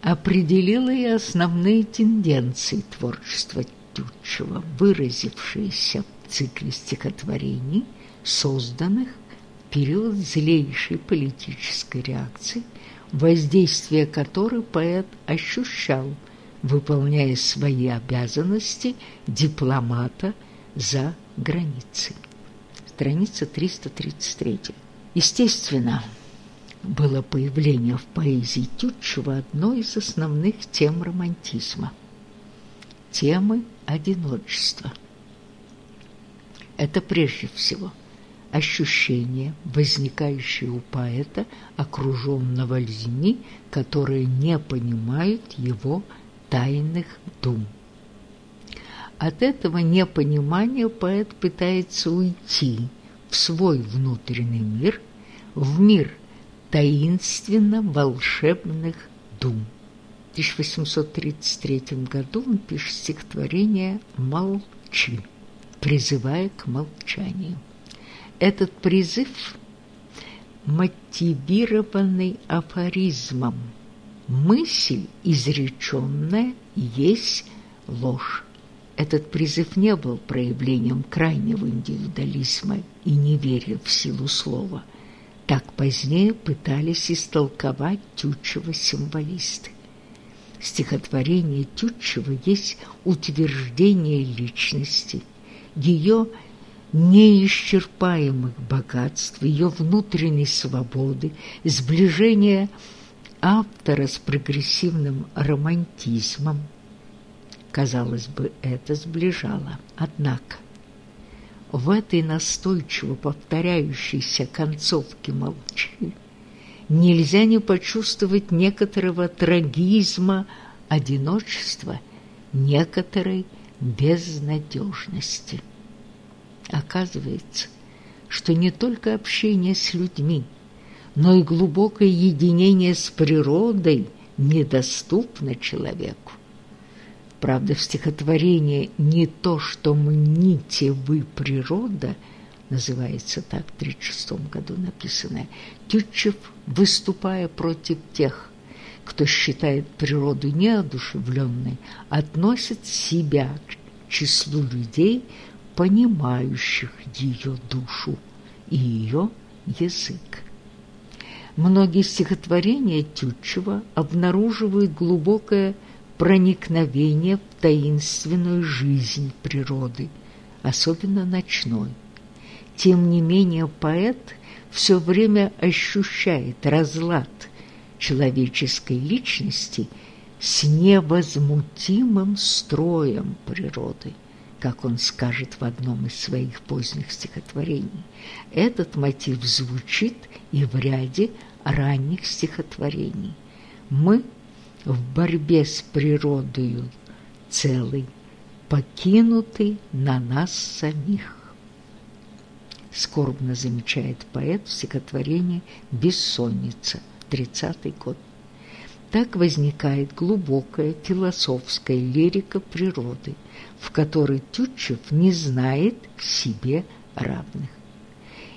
определила и основные тенденции творчества Тютчева, выразившиеся в цикле стихотворений, созданных в период злейшей политической реакции – воздействие которой поэт ощущал, выполняя свои обязанности дипломата за границей. Страница 333. Естественно, было появление в поэзии Тютчева одной из основных тем романтизма – темы одиночества. Это прежде всего – ощущение, возникающее у поэта, окруженного людьми, которые не понимают его тайных дум. От этого непонимания поэт пытается уйти в свой внутренний мир, в мир таинственно-волшебных дум. В 1833 году он пишет стихотворение «Молчи», призывая к молчанию. Этот призыв мотивированный афоризмом. Мысль, изреченная, есть ложь. Этот призыв не был проявлением крайнего индивидуализма и неверия в силу слова. Так позднее пытались истолковать Тютчева символисты. Стихотворение Тютчева есть утверждение личности, ее неисчерпаемых богатств, ее внутренней свободы, сближение автора с прогрессивным романтизмом. Казалось бы, это сближало. Однако в этой настойчиво повторяющейся концовке молчи нельзя не почувствовать некоторого трагизма, одиночества, некоторой безнадежности. Оказывается, что не только общение с людьми, но и глубокое единение с природой недоступно человеку. Правда, в стихотворении «Не то, что мните вы, природа» называется так, в 1936 году написанное, Тютчев, выступая против тех, кто считает природу неодушевленной, относит себя к числу людей, понимающих ее душу и ее язык. Многие стихотворения Тютчева обнаруживают глубокое проникновение в таинственную жизнь природы, особенно ночной. Тем не менее поэт все время ощущает разлад человеческой личности с невозмутимым строем природы, как он скажет в одном из своих поздних стихотворений. Этот мотив звучит и в ряде ранних стихотворений. Мы – в борьбе с природою целый, покинутый на нас самих. Скорбно замечает поэт в стихотворении «Бессонница», 30 год. Так возникает глубокая философская лирика природы, в которой Тютчев не знает себе равных.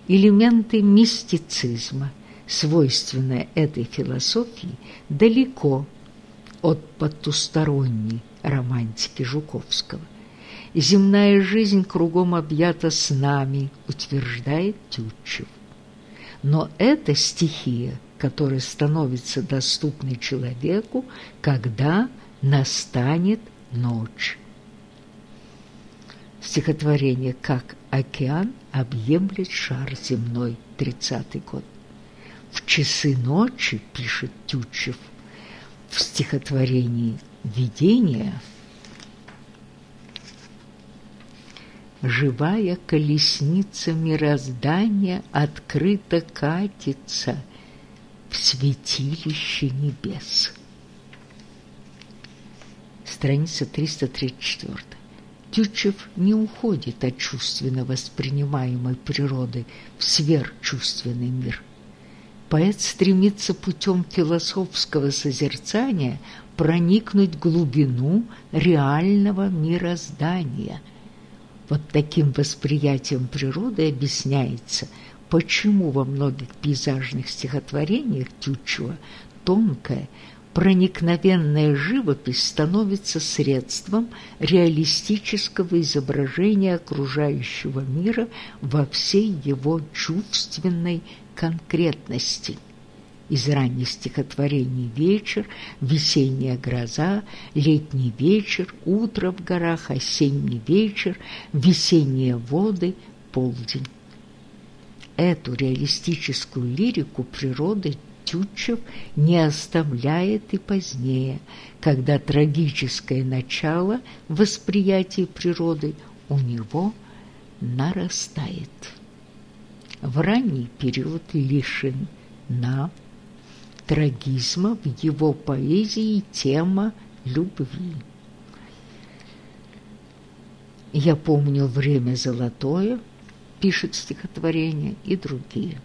Элементы мистицизма, свойственные этой философии, далеко от потусторонней романтики Жуковского. Земная жизнь кругом объята нами, утверждает Тютчев. Но это стихия, которая становится доступной человеку, когда настанет ночь. Стихотворение «Как океан объемлет шар земной» 30 год. В часы ночи, пишет Тютчев, в стихотворении «Видение» Живая колесница мироздания открыто катится в святилище небес. Страница 334. Тютчев не уходит от чувственно воспринимаемой природы в сверхчувственный мир – поэт стремится путем философского созерцания проникнуть в глубину реального мироздания. Вот таким восприятием природы объясняется, почему во многих пейзажных стихотворениях Тютчева тонкая, проникновенная живопись становится средством реалистического изображения окружающего мира во всей его чувственной конкретности. Из ранних стихотворений «Вечер», «Весенняя гроза», «Летний вечер», «Утро в горах», «Осенний вечер», «Весенние воды», «Полдень». Эту реалистическую лирику природы Тютчев не оставляет и позднее, когда трагическое начало восприятия природы у него нарастает в ранний период лишен на трагизма в его поэзии тема любви. «Я помню время золотое», пишет стихотворение и другие.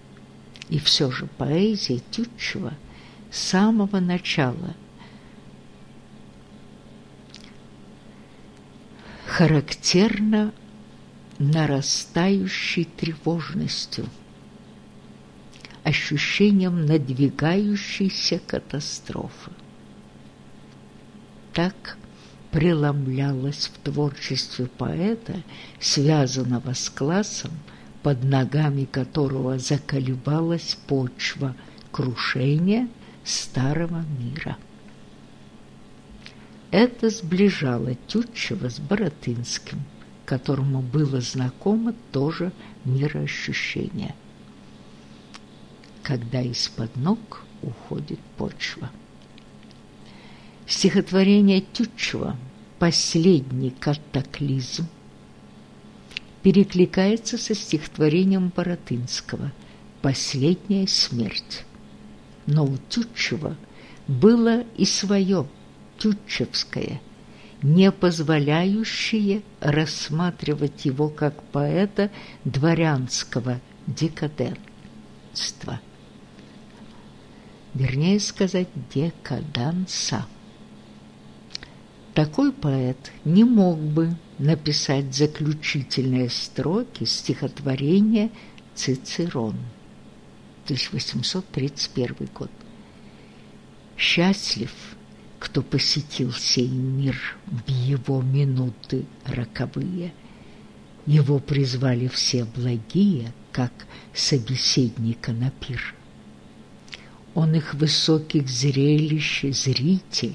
И все же поэзия Тютчева с самого начала характерна нарастающей тревожностью, ощущением надвигающейся катастрофы. Так преломлялось в творчестве поэта, связанного с классом, под ногами которого заколебалась почва крушения старого мира. Это сближало Тютчева с Боротынским – которому было знакомо тоже мироощущение, когда из-под ног уходит почва. Стихотворение Тютчева «Последний катаклизм» перекликается со стихотворением Боротынского «Последняя смерть». Но у Тютчева было и свое, тютчевское, не позволяющее рассматривать его как поэта дворянского декаденства. Вернее сказать, декаданса. Такой поэт не мог бы написать заключительные строки стихотворения «Цицерон» 1831 год. Счастлив, кто посетил сей мир в его минуты роковые. Его призвали все благие, как собеседника на пир. Он их высоких зрелищ зритель,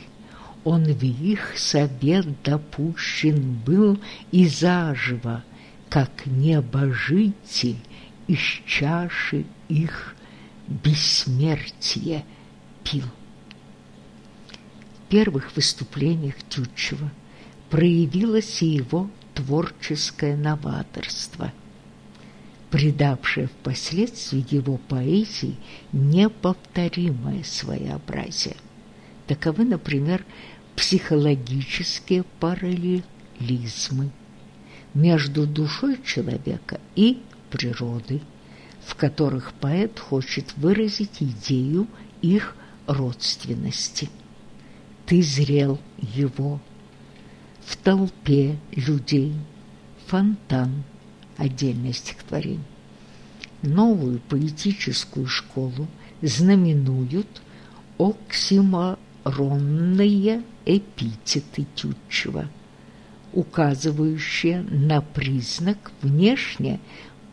он в их совет допущен был и заживо, как небожитель из чаши их бессмертие пил. В первых выступлениях Тютчева проявилось и его творческое новаторство, придавшее впоследствии его поэзии неповторимое своеобразие. Таковы, например, психологические параллелизмы между душой человека и природой, в которых поэт хочет выразить идею их родственности. Ты зрел его в толпе людей, фонтан, отдельное стихотворение. Новую поэтическую школу знаменуют оксиморонные эпитеты Тютчева, указывающие на признак внешне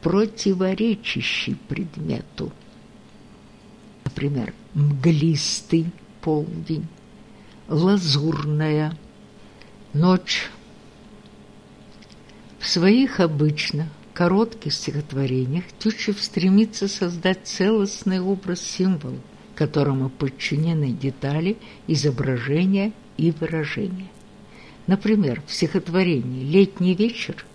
противоречащий предмету. Например, мглистый полдень, лазурная ночь. В своих обычно коротких стихотворениях Тютчев стремится создать целостный образ-символ, которому подчинены детали, изображения и выражения. Например, в стихотворении «Летний вечер»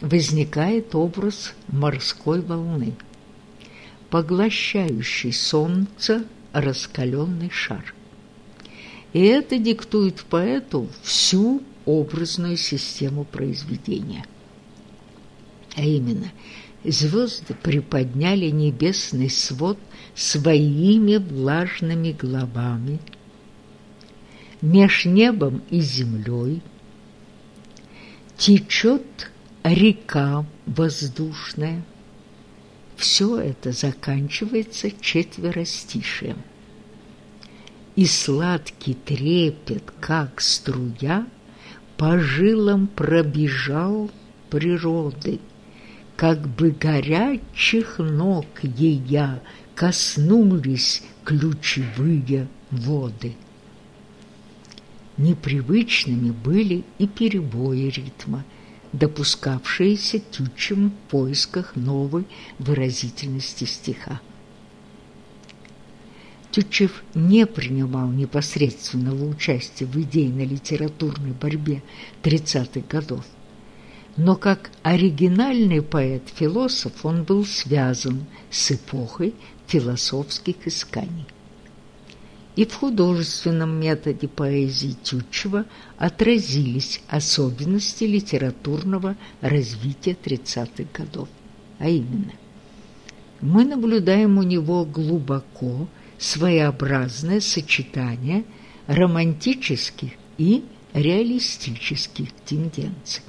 возникает образ морской волны, поглощающий солнце раскаленный шар. И это диктует поэту всю образную систему произведения. А именно, звезды приподняли небесный свод своими влажными головами, меж небом и землей течет река воздушная. Все это заканчивается четверостишием. И сладкий трепет, как струя, по жилам пробежал природы, как бы горячих ног ея коснулись ключевые воды. Непривычными были и перебои ритма – допускавшиеся Тютчем в поисках новой выразительности стиха. Тютчев не принимал непосредственного участия в идейно-литературной борьбе 30-х годов, но как оригинальный поэт-философ он был связан с эпохой философских исканий и в художественном методе поэзии Тютчева отразились особенности литературного развития 30-х годов. А именно, мы наблюдаем у него глубоко своеобразное сочетание романтических и реалистических тенденций.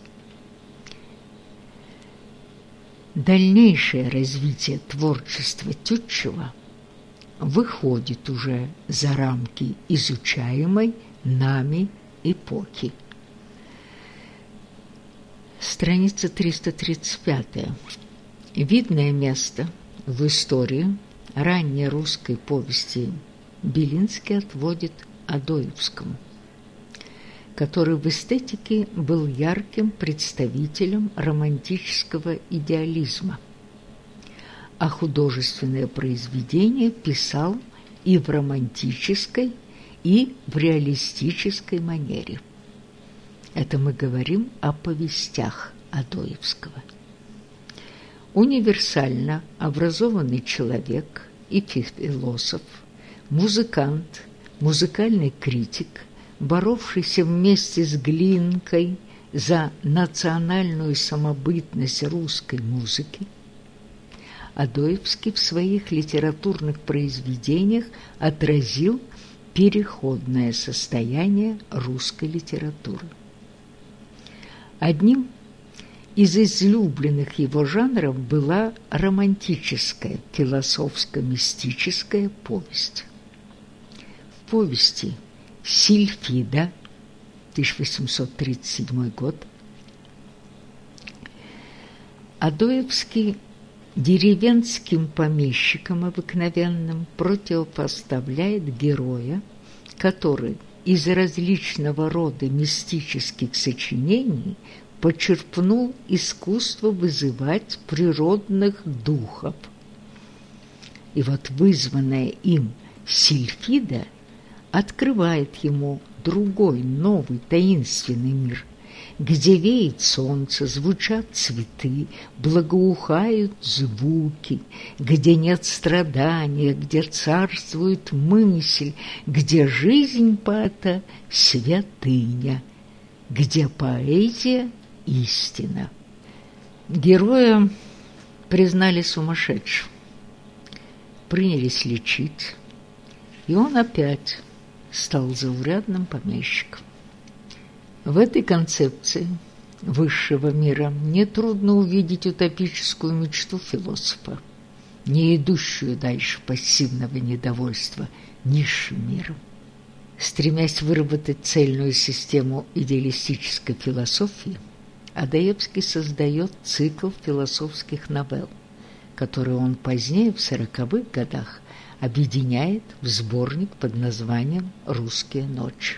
Дальнейшее развитие творчества Тютчева – выходит уже за рамки изучаемой нами эпохи. Страница 335. Видное место в истории ранней русской повести Белинский отводит Адоевскому, который в эстетике был ярким представителем романтического идеализма – а художественное произведение писал и в романтической, и в реалистической манере. Это мы говорим о повестях Адоевского. Универсально образованный человек и философ, музыкант, музыкальный критик, боровшийся вместе с Глинкой за национальную самобытность русской музыки, Адоевский в своих литературных произведениях отразил переходное состояние русской литературы. Одним из излюбленных его жанров была романтическая, философско-мистическая повесть. В повести «Сильфида» 1837 год Адоевский деревенским помещикам обыкновенным противопоставляет героя, который из различного рода мистических сочинений почерпнул искусство вызывать природных духов. И вот вызванная им Сильфида открывает ему другой, новый, таинственный мир, где веет солнце, звучат цветы, благоухают звуки, где нет страдания, где царствует мысль, где жизнь поэта — святыня, где поэзия истина. Героя признали сумасшедшим, принялись лечить, и он опять стал заурядным помещиком. В этой концепции высшего мира нетрудно увидеть утопическую мечту философа, не идущую дальше пассивного недовольства низшим миром. Стремясь выработать цельную систему идеалистической философии, Адаевский создает цикл философских новелл, которые он позднее, в сороковых годах, объединяет в сборник под названием «Русские ночи».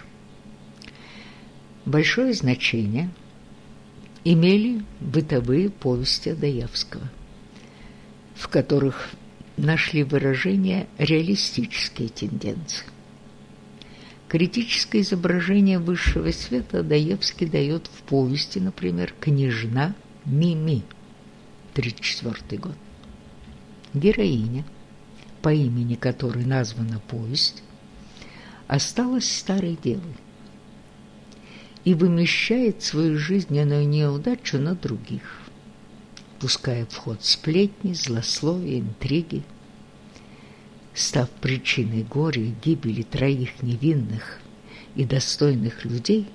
Большое значение имели бытовые повести Адаевского, в которых нашли выражение реалистические тенденции. Критическое изображение высшего света Даевский дает в повести, например, «Княжна Мими», 1934 год. Героиня, по имени которой названа повесть, осталась старой девой и вымещает свою жизненную неудачу на других, пуская в ход сплетни, злословия, интриги, став причиной горя и гибели троих невинных и достойных людей,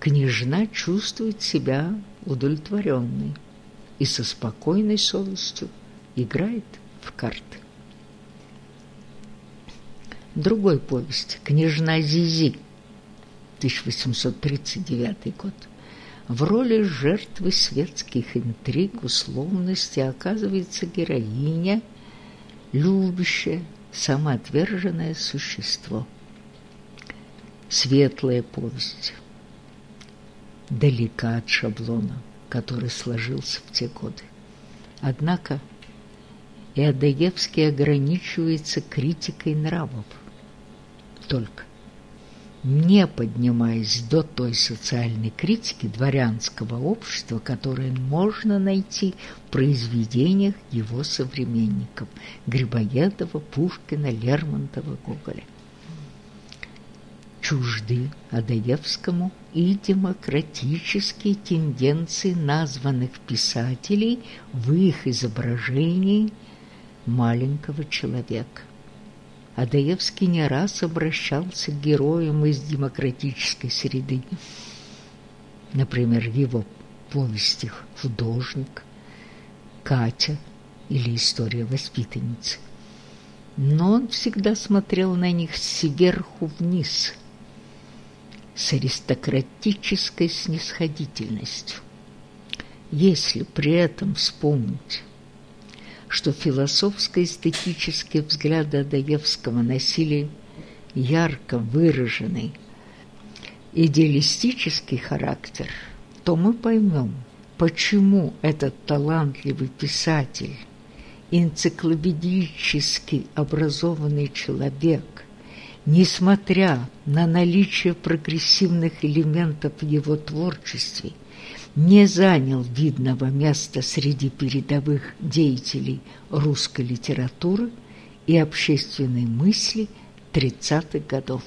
княжна чувствует себя удовлетворенной и со спокойной совестью играет в карты. Другой повесть. «Княжна Зизи» 1839 год. В роли жертвы светских интриг, условности оказывается героиня – любящее, самоотверженное существо. Светлая повесть, далека от шаблона, который сложился в те годы. Однако Иодаевский ограничивается критикой нравов только не поднимаясь до той социальной критики дворянского общества, которую можно найти в произведениях его современников Грибоедова, Пушкина, Лермонтова, Гоголя. Чужды Адаевскому и демократические тенденции названных писателей в их изображении маленького человека. Адаевский не раз обращался к героям из демократической среды. Например, в его повестях «Художник», «Катя» или «История воспитанницы». Но он всегда смотрел на них сверху вниз, с аристократической снисходительностью. Если при этом вспомнить что философско-эстетические взгляды Адаевского носили ярко выраженный идеалистический характер, то мы поймем, почему этот талантливый писатель, энциклопедически образованный человек, несмотря на наличие прогрессивных элементов в его творчестве, не занял видного места среди передовых деятелей русской литературы и общественной мысли 30-х годов.